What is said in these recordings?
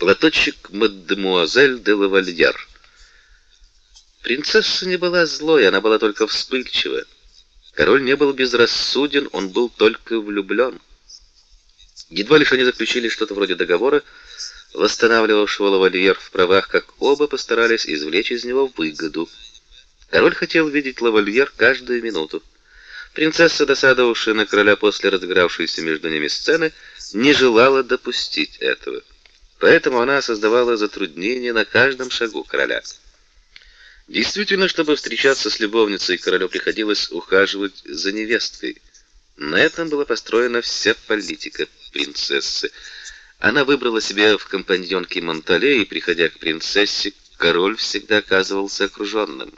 Платочек мадемуазель де Лавальер. Принцесса не была злой, она была только вспыльчива. Король не был безрассуден, он был только влюблен. Едва лишь они заключили что-то вроде договора, восстанавливавшего лавальер в правах, как оба постарались извлечь из него выгоду. Король хотел видеть лавальер каждую минуту. Принцесса, досадовавшая на короля после разыгравшейся между ними сцены, не желала допустить этого. Поэтому она создавала затруднения на каждом шагу короля. Действительно, чтобы встречаться с любовницей, королю приходилось ухаживать за невесткой. На этом была построена вся политика принцессы. Она выбрала себе в компаньонке Монтале, и, приходя к принцессе, король всегда оказывался окруженным.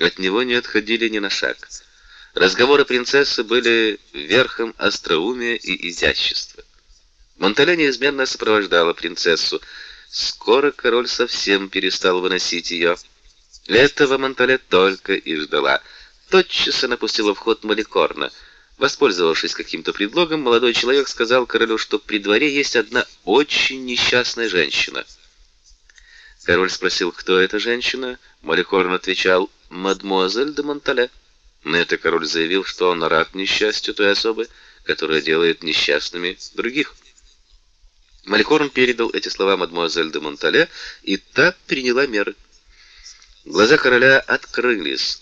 От него не отходили ни на шаг. Разговоры принцессы были верхом остроумия и изящества. Монтале неизменно сопровождала принцессу. Скоро король совсем перестал выносить ее. Этого Монтале только и ждала. Тотчас она пустила в ход Маликорна. Воспользовавшись каким-то предлогом, молодой человек сказал королю, что при дворе есть одна очень несчастная женщина. Король спросил, кто эта женщина. Маликорн отвечал: "Мадмуазель де Монтале". На это король заявил, что он рад несчастью той особы, которая делает несчастными других. Маликорн передал эти слова мадмуазель де Монтале, и та приняла меры. Глаза короля открылись.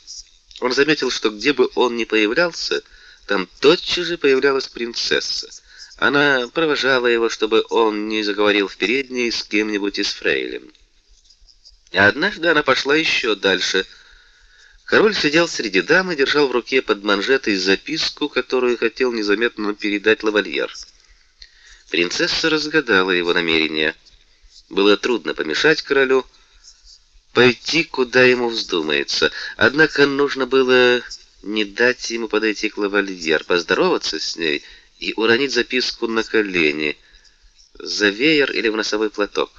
Он заметил, что где бы он ни появлялся, там тотчас же появлялась принцесса. Она провожала его, чтобы он не заговорил в передней с кем-нибудь из фрейлин. А однажды она пошла еще дальше. Король сидел среди дам и держал в руке под манжетой записку, которую хотел незаметно передать лавальер. Принцесса разгадала его намерение. Было трудно помешать королю, пойти куда ему вздумается. Однако нужно было не дать ему подойти к лавальер, поздороваться с ней и уронить записку на колени, за веер или в носовой платок.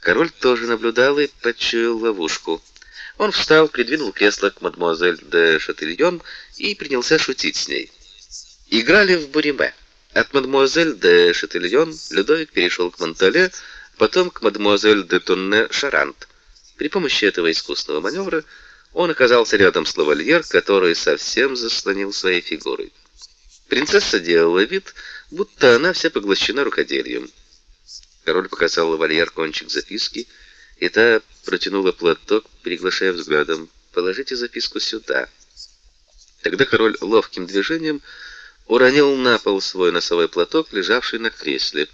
Король тоже наблюдал и почуял ловушку. Он встал, придвинул кресло к мадемуазель де Шатильон и принялся шутить с ней. Играли в буриме. От мадемуазель де Шатильон Людовик перешел к Монтале, потом к мадемуазель де Тонне Шарант. При помощи этого искусного маневра он оказался рядом с лавальер, который совсем заслонил своей фигурой. Принцесса делала вид, будто она вся поглощена рукоделием. Король показал лавальер кончик записки, и та протянула платок, приглашая взглядом: "Положите записку сюда". Тогда король ловким движением уронил на пол свой носовой платок, лежавший на кресле.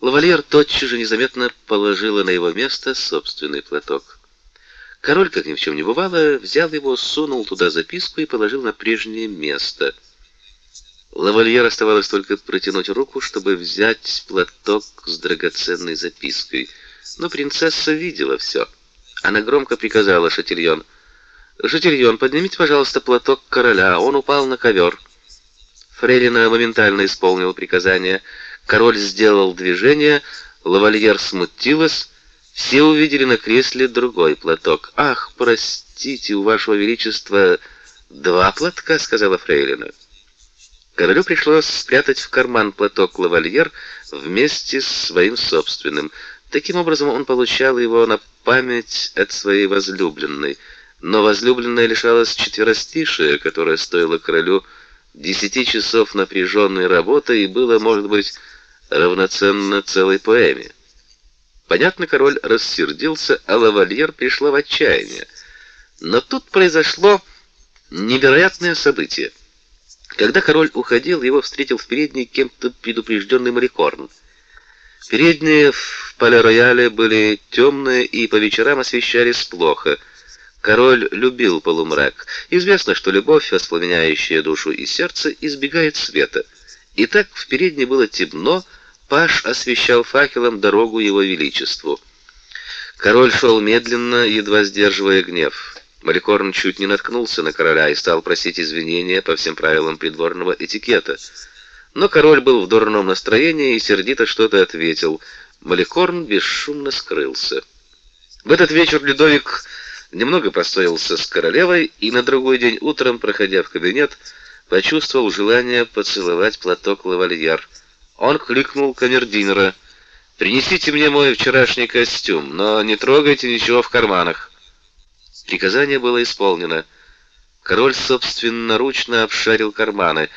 Лавальер тотчас же незаметно положила на его место собственный платок. Король, как ни в чем не бывало, взял его, сунул туда записку и положил на прежнее место. Лавальер оставалось только протянуть руку, чтобы взять платок с драгоценной запиской. Но принцесса видела все. Она громко приказала Шатильон: "Шатильон, поднимите, пожалуйста, платок короля, он упал на ковер». Фрейлина моментально исполнила приказание. Король сделал движение, лавальер смутилась, все увидели на кресле другой платок. «Ах, простите, у вашего величества два платка», — сказала фрейлина. Королю пришлось спрятать в карман платок лавальер вместе с своим собственным. Таким образом он получал его на память от своей возлюбленной. Но возлюбленная лишалась четверостишия, которое стоило королю десяти часов напряженной работы и было, может быть, равноценно целой поэме. Понятно, король рассердился, а лавальер пришла в отчаяние. Но тут произошло невероятное событие. Когда король уходил, его встретил в передней кем-то предупрежденный Маликорн. Передние в Пале-Рояле были темные и по вечерам освещались плохо. Король любил полумрак. Известно, что любовь, воспламеняющая душу и сердце, избегает света. И так в передней было темно, Паш освещал факелом дорогу его величеству. Король шел медленно, едва сдерживая гнев. Маликорн чуть не наткнулся на короля и стал просить извинения по всем правилам придворного этикета. Но король был в дурном настроении и сердито что-то ответил. Маликорн бесшумно скрылся. В этот вечер Людовик немного постоялся с королевой и на другой день утром, проходя в кабинет, почувствовал желание поцеловать платок лавальер. Он кликнул камердинера. Принесите мне мой вчерашний костюм, но не трогайте ничего в карманах. Приказание было исполнено. Король собственноручно обшарил карманы.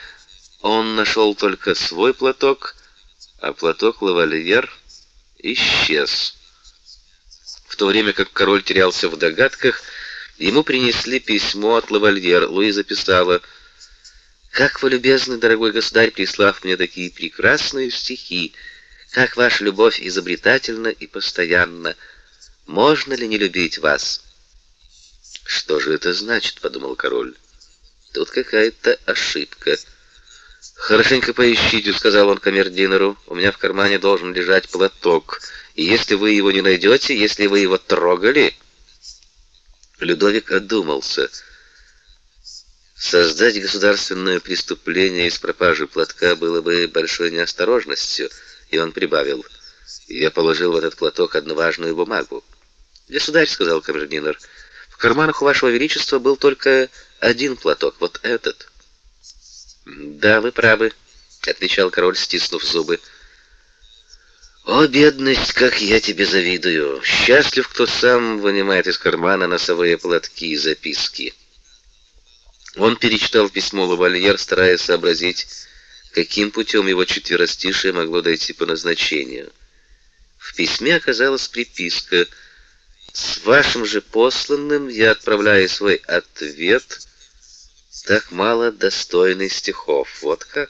Он нашел только свой платок, а платок лавальер исчез. В то время как король терялся в догадках, ему принесли письмо от лавальер. Луиза писала: "Как вы любезны, дорогой государь, прислав мне такие прекрасные стихи. Как ваша любовь изобретательна и постоянна. Можно ли не любить вас?" Что же это значит, подумал король. Тут какая-то ошибка. Хорошенько поищите, сказал он камердинеру. У меня в кармане должен лежать платок, и если вы его не найдете, если вы его трогали, Людовик одумался. Создать государственное преступление из пропажи платка было бы большой неосторожностью, и он прибавил: "Я положил в этот платок одну важную бумагу". "Государь", сказал камердинер, "в карманах у вашего величества был только один платок, вот этот". "Да, вы правы", отвечал король, стиснув зубы. О, бедность, как я тебе завидую. Счастлив, кто сам вынимает из кармана носовые платки и записки. Он перечитал письмо Лавальер, стараясь сообразить, каким путем его четверостишее могло дойти по назначению. В письме оказалась приписка: "С вашим же посланным я отправляю свой ответ, так мало достойный стихов". Вот как.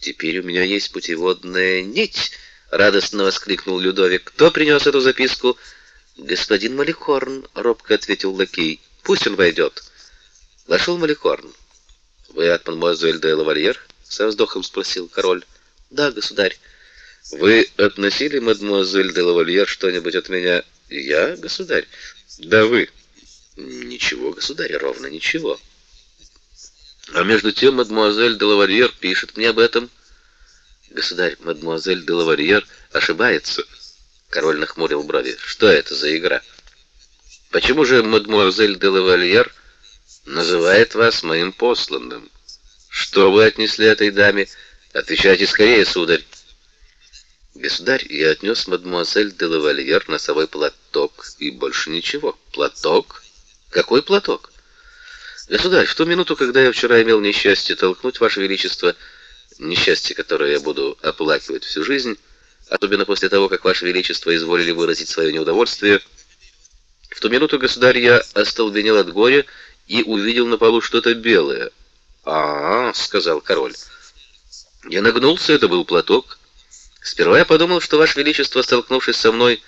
Теперь у меня есть путеводная нить, радостно воскликнул Людовик. Кто принес эту записку? Господин Маликорн, робко ответил лакей. Пусть он войдет. Вошел Маликорн. Вы от мадемуазель де Лавальер? со вздохом спросил король. Да, государь. Вы относили мадемуазель де Лавальер что-нибудь от меня? Я, государь? Да вы. Ничего, государь, ровно ничего. А между тем мадемуазель де Лавальер пишет мне об этом. Государь, мадемуазель де Лавальер ошибается. Король нахмурил брови. Что это за игра? Почему же мадемуазель де Лавальер называет вас моим посланным? Что вы отнесли этой даме? Отвечайте скорее, сударь. Государь, я отнес мадемуазель де Лавальер носовой платок и больше ничего. Платок? Какой платок? Государь, в ту минуту, когда я вчера имел несчастье толкнуть ваше величество, несчастье, которое я буду оплакивать всю жизнь, особенно после того, как ваше величество изволили выразить свое неудовольствие, в ту минуту, государь, я остолбенел от горя и увидел на полу что-то белое. "А, сказал король. Я нагнулся, это был платок. Сперва я подумал, что ваше величество, столкнувшись со мной,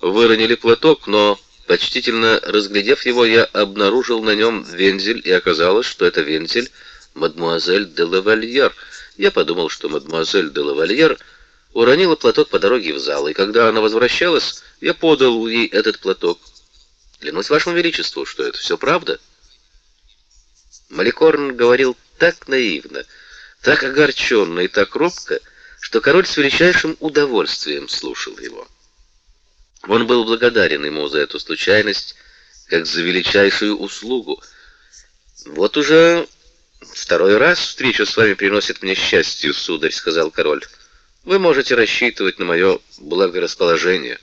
выронили платок, но Почтительно разглядев его, я обнаружил на нем вензель, и оказалось, что это вензель мадмуазель де Лавальер. Я подумал, что мадмуазель де Лавальер уронила платок по дороге в зал, и когда она возвращалась, я подал ей этот платок. Клянусь вашему величеству, что это все правда. Маликорн говорил так наивно, так огорченно и так робко, что король с величайшим удовольствием слушал его. Он был благодарен ему за эту случайность, как за величайшую услугу. Вот уже второй раз встреча с вами приносит мне счастье, сударь, сказал король. Вы можете рассчитывать на мое благорасположение.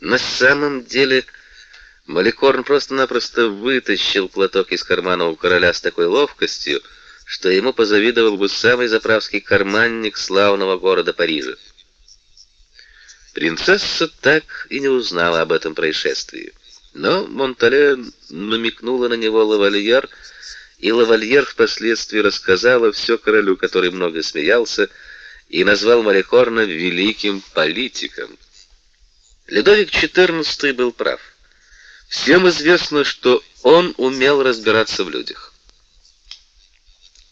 На самом деле Маликорн просто-напросто вытащил платок из кармана у короля с такой ловкостью, что ему позавидовал бы самый заправский карманник славного города Парижа. Принцесса так и не узнала об этом происшествии. Но Монтале намекнула на него лавальер, и лавальер впоследствии рассказала все королю, который много смеялся, и назвал Маликорна великим политиком. Людовик XIV был прав. Всем известно, что он умел разбираться в людях.